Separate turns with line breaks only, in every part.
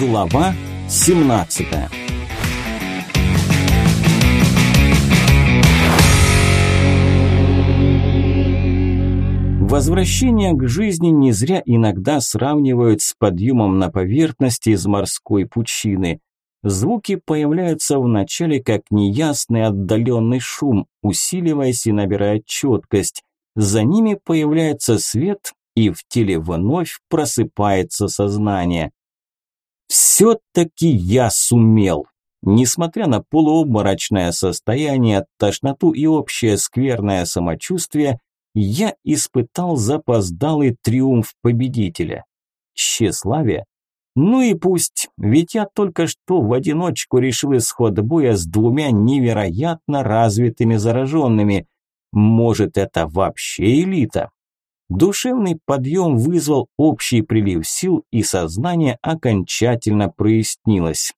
Глава 17 Возвращение к жизни не зря иногда сравнивают с подъемом на поверхность из морской пучины. Звуки появляются вначале как неясный отдаленный шум, усиливаясь и набирая четкость. За ними появляется свет, и в теле вновь просыпается сознание. Все-таки я сумел. Несмотря на полуобморочное состояние, тошноту и общее скверное самочувствие, я испытал запоздалый триумф победителя. Тщеславие? Ну и пусть, ведь я только что в одиночку решил исход боя с двумя невероятно развитыми зараженными. Может, это вообще элита? Душевный подъем вызвал общий прилив сил, и сознание окончательно прояснилось.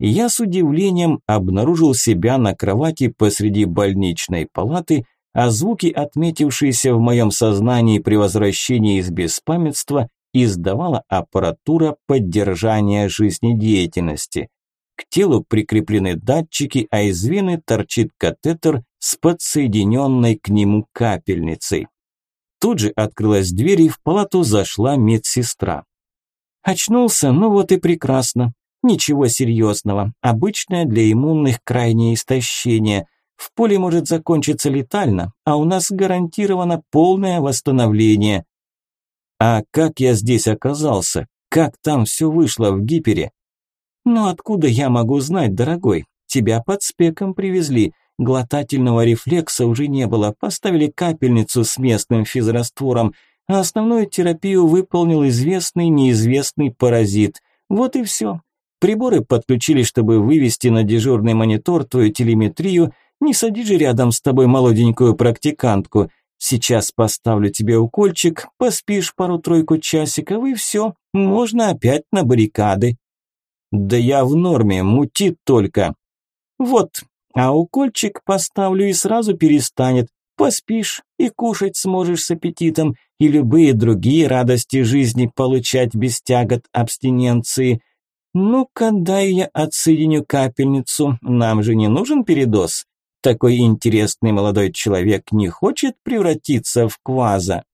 Я с удивлением обнаружил себя на кровати посреди больничной палаты, а звуки, отметившиеся в моем сознании при возвращении из беспамятства, издавала аппаратура поддержания жизнедеятельности. К телу прикреплены датчики, а из вены торчит катетер с подсоединенной к нему капельницей. Тут же открылась дверь, и в палату зашла медсестра. Очнулся, ну вот и прекрасно. Ничего серьезного, обычное для иммунных крайнее истощение. В поле может закончиться летально, а у нас гарантировано полное восстановление. А как я здесь оказался? Как там все вышло в гипере? Ну откуда я могу знать, дорогой? Тебя под спеком привезли. Глотательного рефлекса уже не было, поставили капельницу с местным физраствором, а основную терапию выполнил известный неизвестный паразит. Вот и все. Приборы подключили, чтобы вывести на дежурный монитор твою телеметрию. Не сади же рядом с тобой молоденькую практикантку. Сейчас поставлю тебе укольчик, поспишь пару-тройку часиков и все, можно опять на баррикады. Да я в норме, мутит только. Вот, а укольчик поставлю и сразу перестанет. Поспишь и кушать сможешь с аппетитом, и любые другие радости жизни получать без тягот абстиненции. Ну-ка, дай я отсоединю капельницу, нам же не нужен передоз. Такой интересный молодой человек не хочет превратиться в кваза.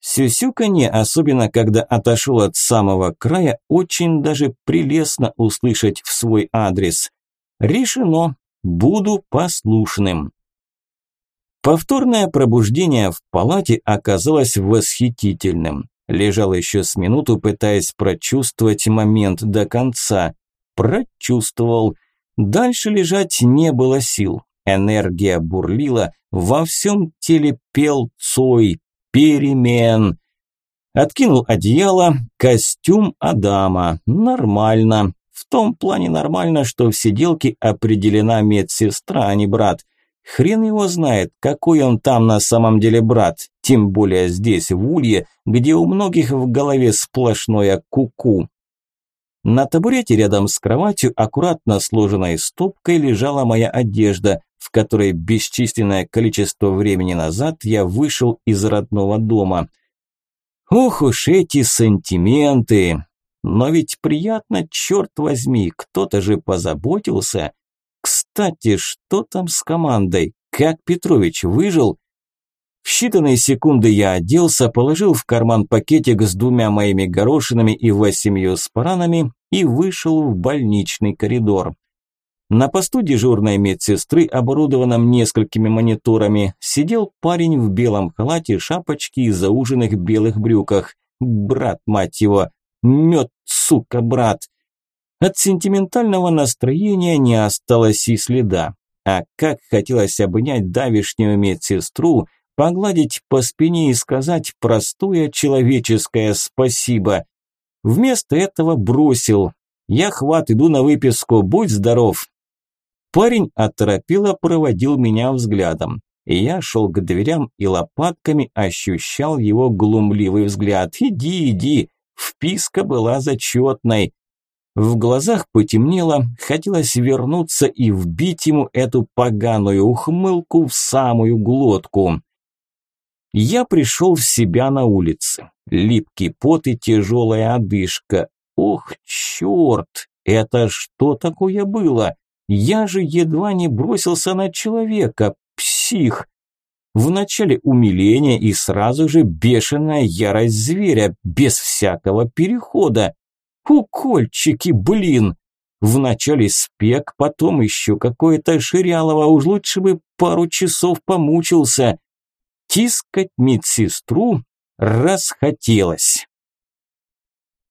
Сюсюканье, особенно когда отошел от самого края, очень даже прелестно услышать в свой адрес. Решено. Буду послушным. Повторное пробуждение в палате оказалось восхитительным. Лежал еще с минуту, пытаясь прочувствовать момент до конца. Прочувствовал. Дальше лежать не было сил. Энергия бурлила, во всем теле пел Цой. Перемен. Откинул одеяло, костюм Адама. Нормально. В том плане нормально, что в сиделке определена медсестра, а не брат. Хрен его знает, какой он там на самом деле брат, тем более здесь, в Улье, где у многих в голове сплошное куку. -ку. На табурете рядом с кроватью, аккуратно сложенной стопкой, лежала моя одежда, в которой бесчисленное количество времени назад я вышел из родного дома. Ох уж эти сантименты! Но ведь приятно, черт возьми, кто-то же позаботился. Кстати, что там с командой? Как Петрович выжил? В считанные секунды я оделся, положил в карман пакетик с двумя моими горошинами и восемью спаранами и вышел в больничный коридор. На посту дежурной медсестры, оборудованном несколькими мониторами, сидел парень в белом халате, шапочке и зауженных белых брюках. Брат, мать его, Мед, сука, брат. От сентиментального настроения не осталось и следа. А как хотелось обнять давишнюю медсестру, погладить по спине и сказать простое человеческое спасибо. Вместо этого бросил. «Я хват, иду на выписку, будь здоров». Парень оторопело проводил меня взглядом. Я шел к дверям и лопатками ощущал его глумливый взгляд. «Иди, иди, Вписка была зачетной. В глазах потемнело, хотелось вернуться и вбить ему эту поганую ухмылку в самую глотку. Я пришел в себя на улице. Липкий пот и тяжелая одышка. Ох, черт, это что такое было? Я же едва не бросился на человека, псих. Вначале умиление и сразу же бешеная ярость зверя, без всякого перехода. Укольчики, блин! Вначале спек, потом еще какое-то ширялово, уж лучше бы пару часов помучился. Тискать медсестру расхотелось.